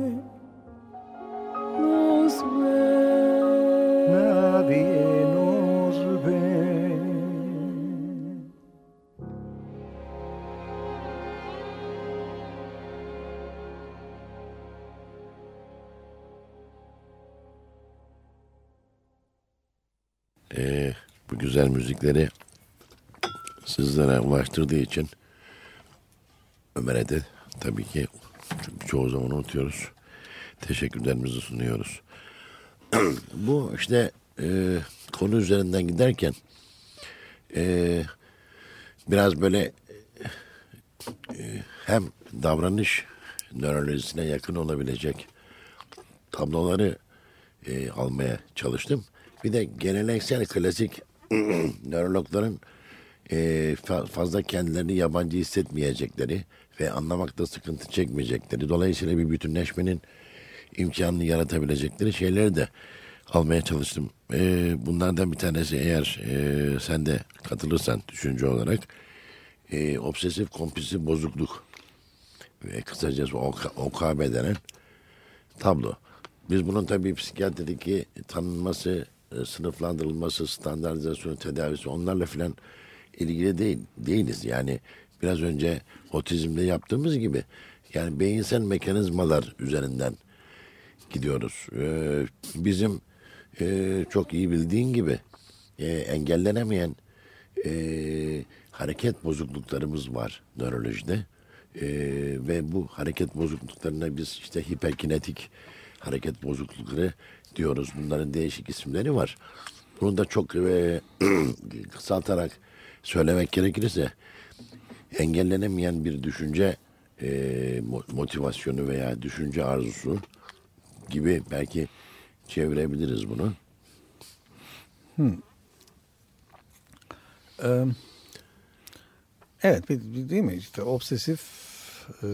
[SPEAKER 3] Ee, bu güzel müzikleri sizlere ulaştırdığı için Ömer'e de tabii ki çoğu zaman unutuyoruz. Teşekkürlerimizi sunuyoruz. [CLEARS THROAT] bu işte e, konu üzerinden giderken e, biraz böyle e, hem davranış nörolojisine yakın olabilecek tabloları e, almaya çalıştım. Bir de geleneksel klasik [CLEARS THROAT] nörologların e, fa- fazla kendilerini yabancı hissetmeyecekleri ve anlamakta sıkıntı çekmeyecekleri, dolayısıyla bir bütünleşmenin imkanını yaratabilecekleri şeyleri de almaya çalıştım. E, bunlardan bir tanesi eğer e, sen de katılırsan düşünce olarak e, obsesif kompulsif bozukluk ve kısacası OK- OKB denen tablo. Biz bunun tabii psikiyatrideki tanınması, e, sınıflandırılması, standartizasyonu, tedavisi onlarla filan ilgili değil, değiliz. Yani biraz önce otizmde yaptığımız gibi yani beyinsel mekanizmalar üzerinden gidiyoruz. Ee, bizim e, çok iyi bildiğin gibi e, engellenemeyen e, hareket bozukluklarımız var nörolojide. E, ve bu hareket bozukluklarına biz işte hiperkinetik hareket bozuklukları diyoruz. Bunların değişik isimleri var. Bunu da çok e, [CLEARS THROAT] kısaltarak söylemek gerekirse engellenemeyen bir düşünce e, mo- motivasyonu veya düşünce arzusu gibi belki çevirebiliriz bunu.
[SPEAKER 2] Ee, evet değil mi işte obsesif e,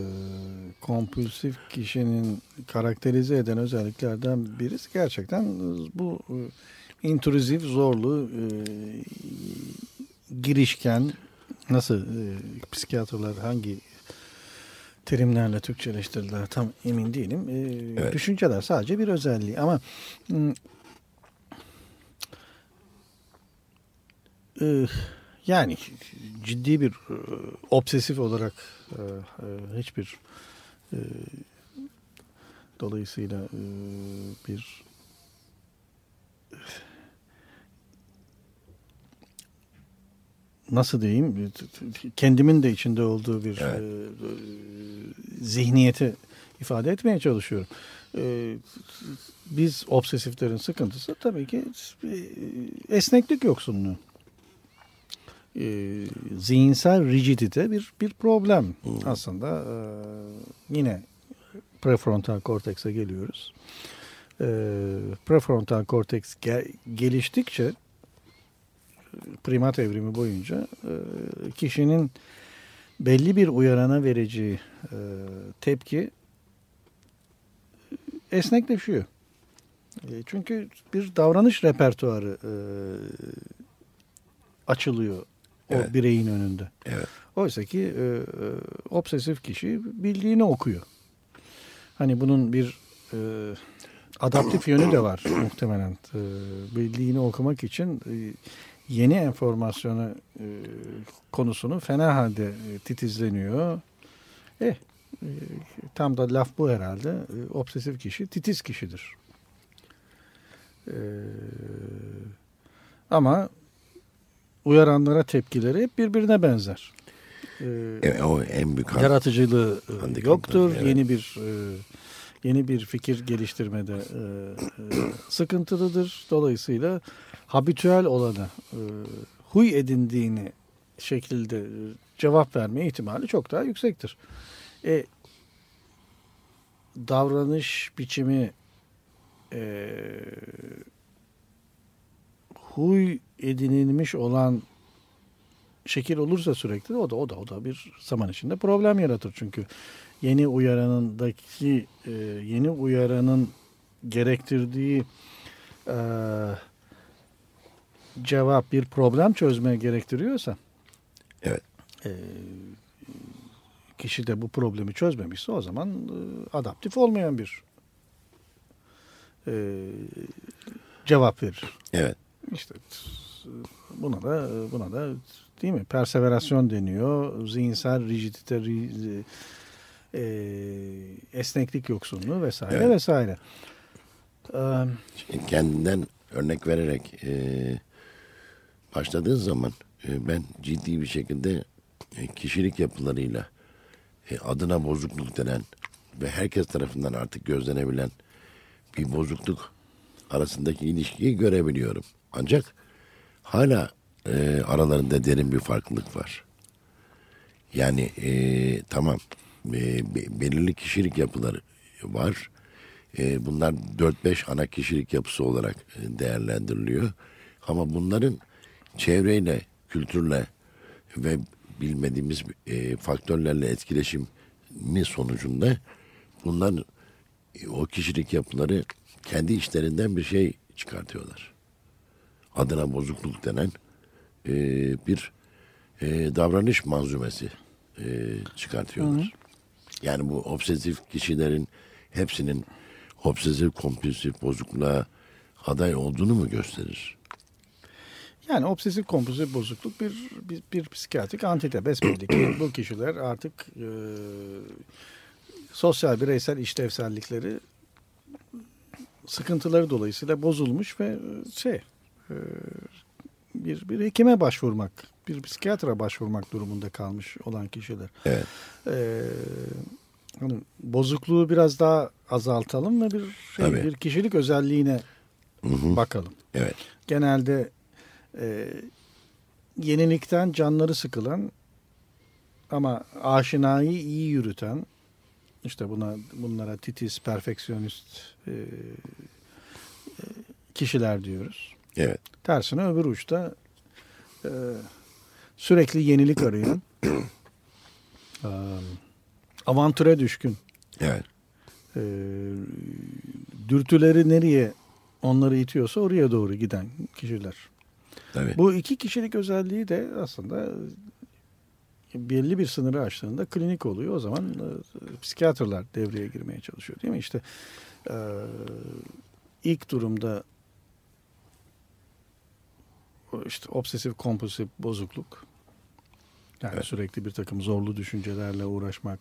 [SPEAKER 2] kompulsif kişinin karakterize eden özelliklerden birisi gerçekten bu e, intruzif zorlu e, girişken nasıl e, psikiyatrlar hangi terimlerle Türkçeleştirdiler tam emin değilim. E,
[SPEAKER 3] Evet.
[SPEAKER 2] Düşünceler sadece bir özelliği ama e, yani ciddi bir e, obsesif olarak e, e, hiçbir dolayısıyla bir nasıl diyeyim kendimin de içinde olduğu bir
[SPEAKER 3] Evet.
[SPEAKER 2] e, zihniyeti ifade etmeye çalışıyorum. E, biz obsesiflerin sıkıntısı tabii ki esneklik yoksunluğu. E, zihinsel rigidite bir bir problem aslında. E, yine prefrontal kortekse geliyoruz. e, prefrontal korteks ge- geliştikçe primat evrimi boyunca e, kişinin belli bir uyarana vereceği e, tepki esnekleşiyor. E, çünkü bir davranış repertuarı e, açılıyor o
[SPEAKER 3] Evet.
[SPEAKER 2] bireyin önünde.
[SPEAKER 3] Evet.
[SPEAKER 2] Oysa ki e, e, obsesif kişi bildiğini okuyor. Hani bunun bir e, adaptif yönü de var [CLEARS THROAT] muhtemelen. E, bildiğini okumak için e, yeni enformasyonu e, konusunu fena halde e, titizleniyor. Eh, e, tam da laf bu herhalde. E, obsesif kişi titiz kişidir. E, ama uyaranlara tepkileri hep birbirine benzer. E,
[SPEAKER 3] E, o en büyük
[SPEAKER 2] yaratıcılığı e, yoktur.
[SPEAKER 3] evet.
[SPEAKER 2] Yeni bir e, yeni bir fikir geliştirmede e, sıkıntılıdır. Dolayısıyla habitüel olanı, e, huy edindiğini şekilde cevap verme ihtimali çok daha yüksektir. E, davranış biçimi e, huy edinilmiş olan şekil olursa sürekli o da o da o da bir zaman içinde problem yaratır çünkü yeni uyaranındaki e, yeni uyaranın gerektirdiği e, cevap bir problem çözmeye gerektiriyorsa
[SPEAKER 3] Evet.
[SPEAKER 2] e, kişi de bu problemi çözmemişse o zaman e, adaptif olmayan bir e, cevap verir.
[SPEAKER 3] Evet.
[SPEAKER 2] İşte buna da buna da değil mi? Perseverasyon deniyor. Zihinsel rigidite, ri- e, esneklik yoksunluğu vesaire
[SPEAKER 3] Evet.
[SPEAKER 2] vesaire. Ee,
[SPEAKER 3] kendinden örnek vererek e, başladığın zaman e, ben ciddi bir şekilde e, kişilik yapılarıyla e, adına bozukluk denen ve herkes tarafından artık gözlenebilen bir bozukluk arasındaki ilişkiyi görebiliyorum. Ancak hala e, aralarında derin bir farklılık var. Yani e, tamam e, be- belirli kişilik yapıları var. E, bunlar 4-5 ana kişilik yapısı olarak e, değerlendiriliyor. Ama bunların çevreyle, kültürle ve bilmediğimiz e, faktörlerle etkileşimi sonucunda bunlar e, o kişilik yapıları kendi içlerinden bir şey çıkartıyorlar. Adına bozukluk denen e, bir e, davranış manzumesi e, çıkartıyorlar. Yani bu obsesif kişilerin hepsinin obsesif kompulsif bozukluğa aday olduğunu mu gösterir?
[SPEAKER 2] yani obsesif kompulsif bozukluk bir, bir, bir psikiyatrik antite. Besbelli ki bu kişiler artık e, sosyal bireysel işlevsellikleri sıkıntıları dolayısıyla bozulmuş ve e, şey bir, bir hekime başvurmak, bir psikiyatra başvurmak durumunda kalmış olan kişiler.
[SPEAKER 3] Evet.
[SPEAKER 2] Ee, hani bozukluğu biraz daha azaltalım ve bir şey,
[SPEAKER 3] Tabii.
[SPEAKER 2] bir kişilik özelliğine bakalım.
[SPEAKER 3] Evet.
[SPEAKER 2] Genelde e, yenilikten canları sıkılan ama aşinayı iyi yürüten işte buna bunlara titiz, perfeksiyonist e, e, kişiler diyoruz.
[SPEAKER 3] Evet.
[SPEAKER 2] Tersine öbür uçta e, sürekli yenilik arayan, [CLEARS THROAT] e, avantüre düşkün,
[SPEAKER 3] Evet.
[SPEAKER 2] e, dürtüleri nereye onları itiyorsa oraya doğru giden kişiler.
[SPEAKER 3] Tabii.
[SPEAKER 2] Bu iki kişilik özelliği de aslında belli bir sınırı aştığında klinik oluyor. O zaman e, psikiyatrlar devreye girmeye çalışıyor değil mi? İşte e, ilk durumda işte obsesif kompulsif bozukluk. Yani
[SPEAKER 3] Evet.
[SPEAKER 2] sürekli bir takım zorlu düşüncelerle uğraşmak,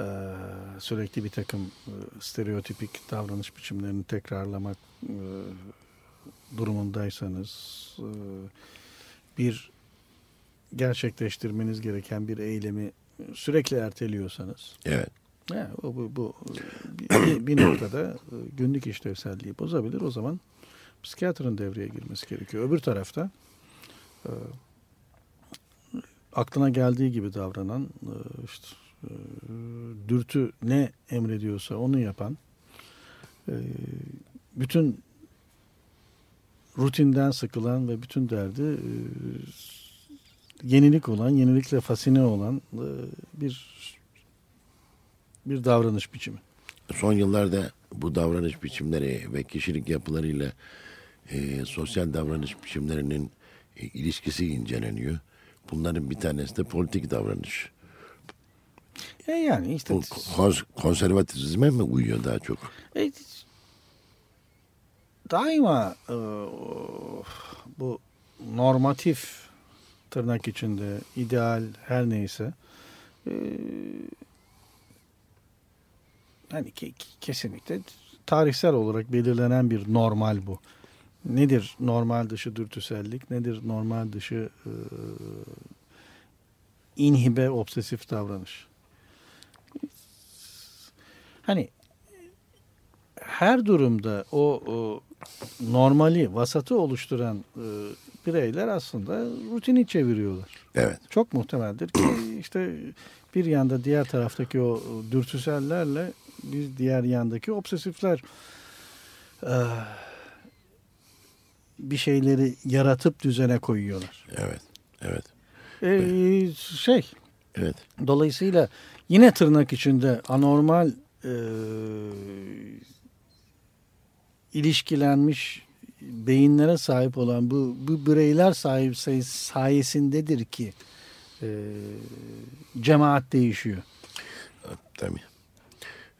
[SPEAKER 2] e, sürekli bir takım e, stereotipik davranış biçimlerini tekrarlamak e, durumundaysanız, e, bir gerçekleştirmeniz gereken bir eylemi sürekli erteliyorsanız,
[SPEAKER 3] Evet.
[SPEAKER 2] o bu, bu bir, bir noktada günlük işlevselliği bozabilir. O zaman psikiyatrın devreye girmesi gerekiyor. Öbür tarafta e, aklına geldiği gibi davranan, e, işte e, dürtü ne emrediyorsa onu yapan e, bütün rutinden sıkılan ve bütün derdi e, yenilik olan, yenilikle fasine olan e, bir bir davranış biçimi.
[SPEAKER 3] Son yıllarda bu davranış biçimleri ve kişilik yapılarıyla e, sosyal davranış biçimlerinin e, ilişkisi inceleniyor. Bunların bir tanesi de politik davranış.
[SPEAKER 2] E yani işte
[SPEAKER 3] Bu kons- konservatizme mi uyuyor daha çok?
[SPEAKER 2] e, daima e, bu normatif tırnak içinde ideal her neyse e, yani ke- kesinlikle tarihsel olarak belirlenen bir normal bu. Nedir normal dışı dürtüsellik, nedir normal dışı e, inhibe obsesif davranış? Hani her durumda o, o normali, vasatı oluşturan e, bireyler aslında rutini çeviriyorlar.
[SPEAKER 3] Evet.
[SPEAKER 2] Çok muhtemeldir ki [CLEARS THROAT] işte bir yanda diğer taraftaki o dürtüsellerle bir diğer yandaki obsesifler e, bir şeyleri yaratıp düzene koyuyorlar.
[SPEAKER 3] Evet. Evet.
[SPEAKER 2] E, şey
[SPEAKER 3] Evet.
[SPEAKER 2] Dolayısıyla yine tırnak içinde anormal e, ilişkilenmiş beyinlere sahip olan bu, bu bireyler sahip say- sayesindedir ki e, cemaat değişiyor.
[SPEAKER 3] Tabii.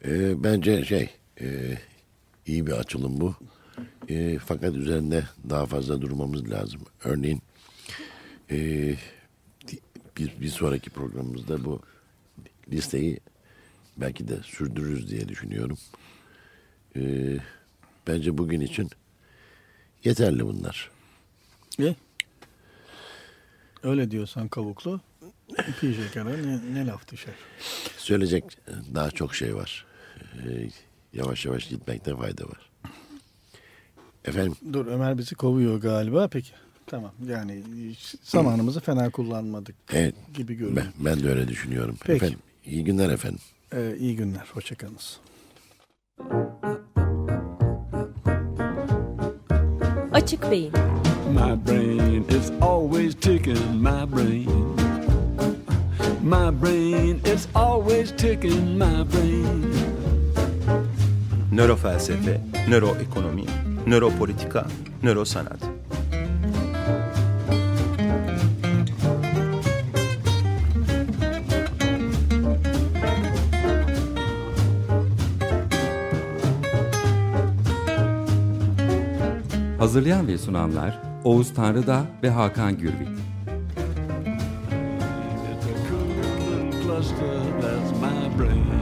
[SPEAKER 3] Ee, bence şey e, iyi bir açılım bu. E, fakat üzerinde daha fazla durmamız lazım. Örneğin e, bir, bir sonraki programımızda bu listeyi belki de sürdürürüz diye düşünüyorum. E, bence bugün için yeterli bunlar.
[SPEAKER 2] E? Öyle diyorsan kavuklu. İpi şekere ne, ne laf düşer.
[SPEAKER 3] Söyleyecek daha çok şey var. E, yavaş yavaş gitmekte fayda var. Efendim
[SPEAKER 2] Dur Ömer bizi kovuyor galiba. Peki tamam yani zamanımızı fena kullanmadık
[SPEAKER 3] evet
[SPEAKER 2] gibi görünüyor.
[SPEAKER 3] ben, ben de öyle düşünüyorum.
[SPEAKER 2] Peki.
[SPEAKER 3] Efendim iyi günler efendim.
[SPEAKER 2] Ee, iyi günler. Hoşçakalınız.
[SPEAKER 6] Açık Beyin
[SPEAKER 7] My brain is always ticking, my brain. My brain is always ticking, my brain.
[SPEAKER 8] Nörofelsefe, nöroekonomi, nöropolitika, nörosanat.
[SPEAKER 1] Hazırlayan ve sunanlar Oğuz Tanrıda ve Hakan Gürbüz.
[SPEAKER 7] That's my brain.